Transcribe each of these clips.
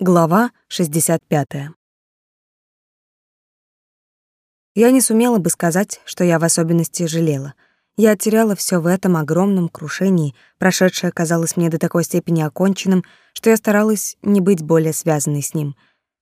Глава 65. Я не сумела бы сказать, что я в особенности жалела. Я теряла все в этом огромном крушении, прошедшее казалось мне до такой степени оконченным, что я старалась не быть более связанной с ним.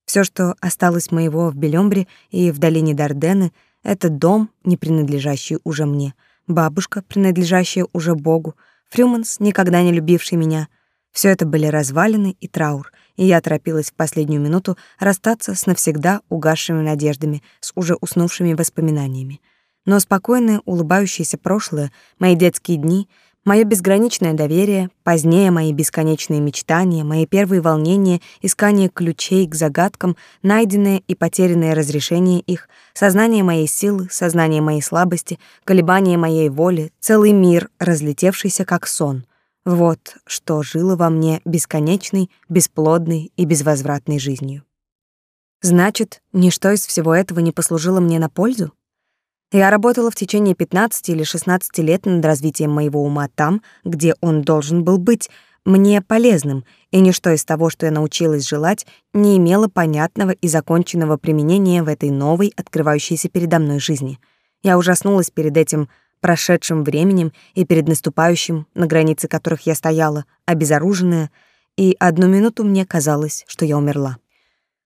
Все, что осталось моего в Белёмбре и в долине Дардены, это дом, не принадлежащий уже мне, бабушка, принадлежащая уже Богу, Фрюманс, никогда не любивший меня. Все это были развалины и траур — и я торопилась в последнюю минуту расстаться с навсегда угасшими надеждами, с уже уснувшими воспоминаниями. Но спокойное, улыбающееся прошлое, мои детские дни, мое безграничное доверие, позднее мои бесконечные мечтания, мои первые волнения, искание ключей к загадкам, найденное и потерянное разрешение их, сознание моей силы, сознание моей слабости, колебания моей воли, целый мир, разлетевшийся как сон — вот что жило во мне бесконечной, бесплодной и безвозвратной жизнью. Значит, ничто из всего этого не послужило мне на пользу? Я работала в течение 15 или 16 лет над развитием моего ума там, где он должен был быть мне полезным, и ничто из того, что я научилась желать, не имело понятного и законченного применения в этой новой, открывающейся передо мной жизни. Я ужаснулась перед этим прошедшим временем и перед наступающим, на границе которых я стояла, обезоруженная, и одну минуту мне казалось, что я умерла.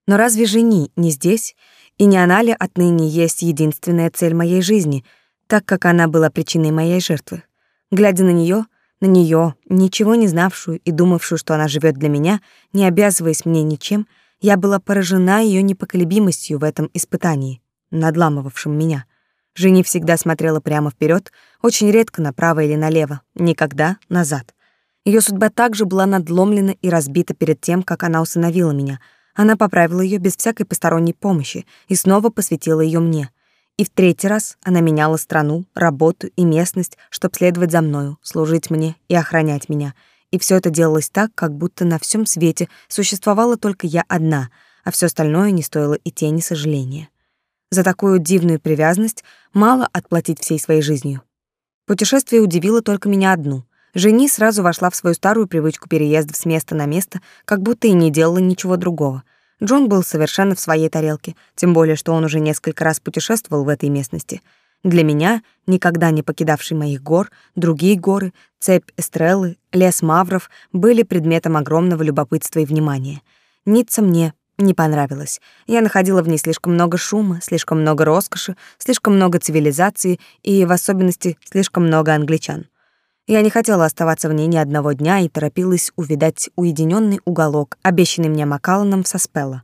Но разве жени не здесь, и не она ли отныне есть единственная цель моей жизни, так как она была причиной моей жертвы? Глядя на нее, на нее, ничего не знавшую и думавшую, что она живет для меня, не обязываясь мне ничем, я была поражена ее непоколебимостью в этом испытании, надламывавшем меня. Жени всегда смотрела прямо вперед, очень редко направо или налево, никогда назад. Ее судьба также была надломлена и разбита перед тем, как она усыновила меня. Она поправила ее без всякой посторонней помощи и снова посвятила ее мне. И в третий раз она меняла страну, работу и местность, чтобы следовать за мною, служить мне и охранять меня. И все это делалось так, как будто на всем свете существовала только я одна, а все остальное не стоило и тени сожаления. За такую дивную привязанность мало отплатить всей своей жизнью. Путешествие удивило только меня одну. Жени сразу вошла в свою старую привычку переездов с места на место, как будто и не делала ничего другого. Джон был совершенно в своей тарелке, тем более что он уже несколько раз путешествовал в этой местности. Для меня, никогда не покидавший моих гор, другие горы, цепь Эстреллы, лес Мавров были предметом огромного любопытства и внимания. Ницца мне не понравилось. Я находила в ней слишком много шума, слишком много роскоши, слишком много цивилизации и, в особенности, слишком много англичан. Я не хотела оставаться в ней ни одного дня и торопилась увидать уединенный уголок, обещанный мне Макалланом со Спелла.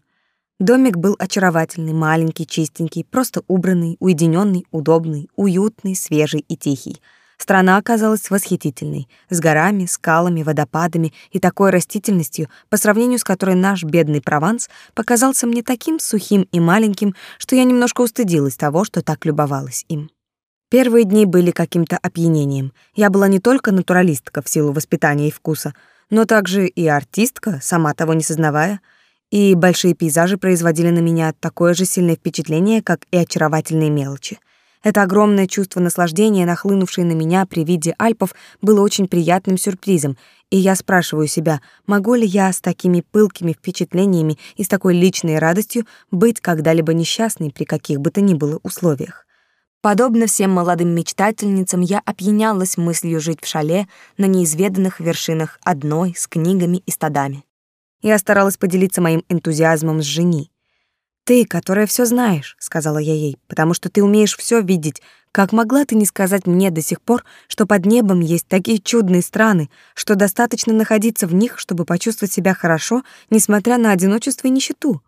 Домик был очаровательный, маленький, чистенький, просто убранный, уединенный, удобный, уютный, свежий и тихий — Страна оказалась восхитительной, с горами, скалами, водопадами и такой растительностью, по сравнению с которой наш бедный Прованс показался мне таким сухим и маленьким, что я немножко устыдилась того, что так любовалась им. Первые дни были каким-то опьянением. Я была не только натуралистка в силу воспитания и вкуса, но также и артистка, сама того не сознавая, и большие пейзажи производили на меня такое же сильное впечатление, как и очаровательные мелочи. Это огромное чувство наслаждения, нахлынувшее на меня при виде Альпов, было очень приятным сюрпризом, и я спрашиваю себя, могу ли я с такими пылкими впечатлениями и с такой личной радостью быть когда-либо несчастной при каких бы то ни было условиях. Подобно всем молодым мечтательницам, я опьянялась мыслью жить в шале на неизведанных вершинах одной, с книгами и стадами. Я старалась поделиться моим энтузиазмом с жени. «Ты, которая все знаешь», — сказала я ей, «потому что ты умеешь все видеть. Как могла ты не сказать мне до сих пор, что под небом есть такие чудные страны, что достаточно находиться в них, чтобы почувствовать себя хорошо, несмотря на одиночество и нищету?»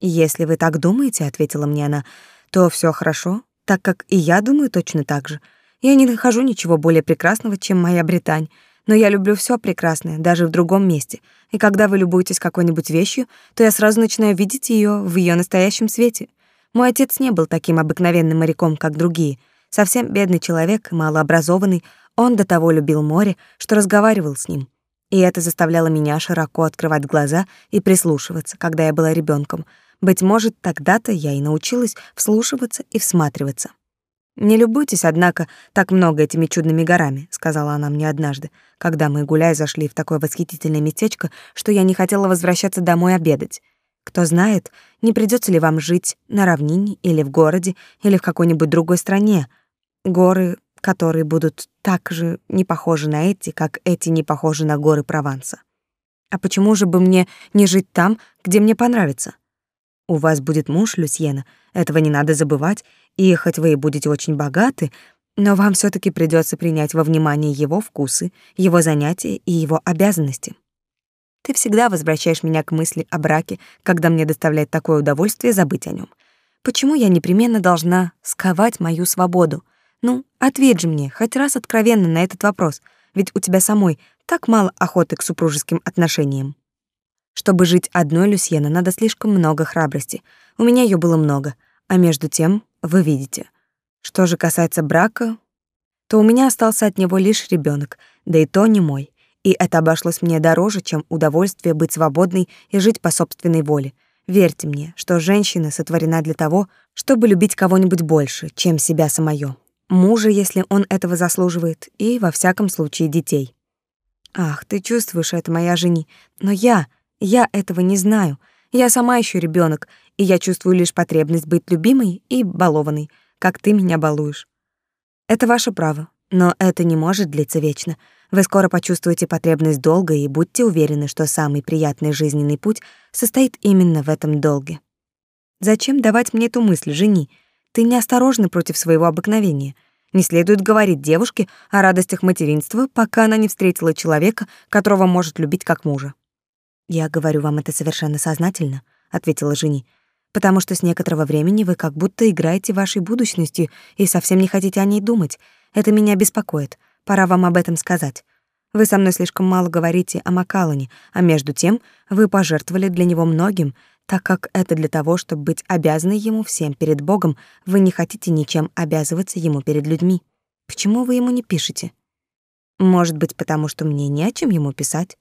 «Если вы так думаете», — ответила мне она, «то все хорошо, так как и я думаю точно так же. Я не нахожу ничего более прекрасного, чем моя Британь. Но я люблю все прекрасное, даже в другом месте. И когда вы любуетесь какой-нибудь вещью, то я сразу начинаю видеть ее в ее настоящем свете. Мой отец не был таким обыкновенным моряком, как другие. Совсем бедный человек, малообразованный, он до того любил море, что разговаривал с ним. И это заставляло меня широко открывать глаза и прислушиваться, когда я была ребенком. Быть может, тогда-то я и научилась вслушиваться и всматриваться. Не любуйтесь, однако, так много этими чудными горами, сказала она мне однажды, когда мы гуляя зашли в такое восхитительное местечко, что я не хотела возвращаться домой обедать. Кто знает, не придется ли вам жить на равнине или в городе, или в какой-нибудь другой стране. Горы, которые будут так же не похожи на эти, как эти не похожи на горы Прованса. А почему же бы мне не жить там, где мне понравится? У вас будет муж, Люсьена, этого не надо забывать, и хоть вы и будете очень богаты, но вам все таки придется принять во внимание его вкусы, его занятия и его обязанности. Ты всегда возвращаешь меня к мысли о браке, когда мне доставляет такое удовольствие забыть о нем. Почему я непременно должна сковать мою свободу? Ну, ответь же мне хоть раз откровенно на этот вопрос, ведь у тебя самой так мало охоты к супружеским отношениям. Чтобы жить одной, Люсьена, надо слишком много храбрости. У меня ее было много, а между тем, вы видите. Что же касается брака, то у меня остался от него лишь ребенок, да и то не мой. И это обошлось мне дороже, чем удовольствие быть свободной и жить по собственной воле. Верьте мне, что женщина сотворена для того, чтобы любить кого-нибудь больше, чем себя самое. Мужа, если он этого заслуживает, и, во всяком случае, детей. Ах, ты чувствуешь это, моя жени, но я, я этого не знаю. Я сама еще ребенок, и я чувствую лишь потребность быть любимой и балованной, как ты меня балуешь. Это ваше право, но это не может длиться вечно. Вы скоро почувствуете потребность долга и будьте уверены, что самый приятный жизненный путь состоит именно в этом долге. Зачем давать мне эту мысль, жени? Ты неосторожна против своего обыкновения. Не следует говорить девушке о радостях материнства, пока она не встретила человека, которого может любить как мужа. Я говорю вам это совершенно сознательно, ответила жени потому что с некоторого времени вы как будто играете вашей будущностью и совсем не хотите о ней думать. Это меня беспокоит. Пора вам об этом сказать. Вы со мной слишком мало говорите о Макалане, а между тем вы пожертвовали для него многим, так как это для того, чтобы быть обязанной ему всем перед Богом, вы не хотите ничем обязываться ему перед людьми. Почему вы ему не пишете? Может быть, потому что мне не о чем ему писать?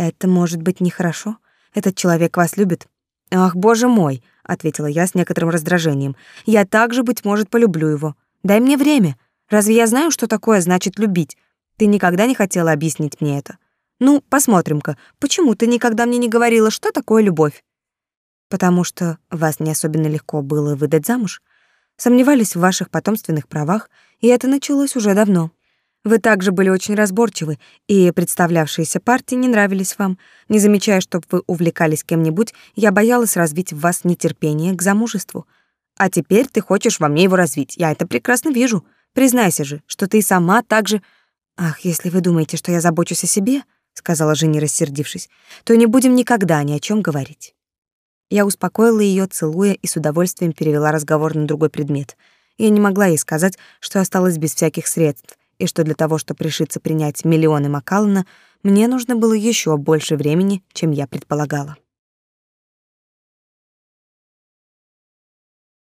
Это может быть нехорошо. Этот человек вас любит, Ах, боже мой, ответила я с некоторым раздражением. Я также быть может полюблю его. Дай мне время. Разве я знаю, что такое значит любить? Ты никогда не хотела объяснить мне это. Ну, посмотрим-ка, почему ты никогда мне не говорила, что такое любовь? Потому что вас не особенно легко было выдать замуж. Сомневались в ваших потомственных правах, и это началось уже давно. Вы также были очень разборчивы, и представлявшиеся партии не нравились вам. Не замечая, чтобы вы увлекались кем-нибудь, я боялась развить в вас нетерпение к замужеству. А теперь ты хочешь во мне его развить. Я это прекрасно вижу. Признайся же, что ты сама так же... Ах, если вы думаете, что я забочусь о себе, сказала Женя, рассердившись, то не будем никогда ни о чем говорить. Я успокоила ее, целуя и с удовольствием перевела разговор на другой предмет. Я не могла ей сказать, что осталась без всяких средств, и что для того, чтобы решиться принять миллионы Макалана, мне нужно было еще больше времени, чем я предполагала.